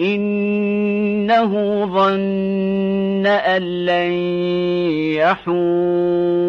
إنه ظن أن لن يحور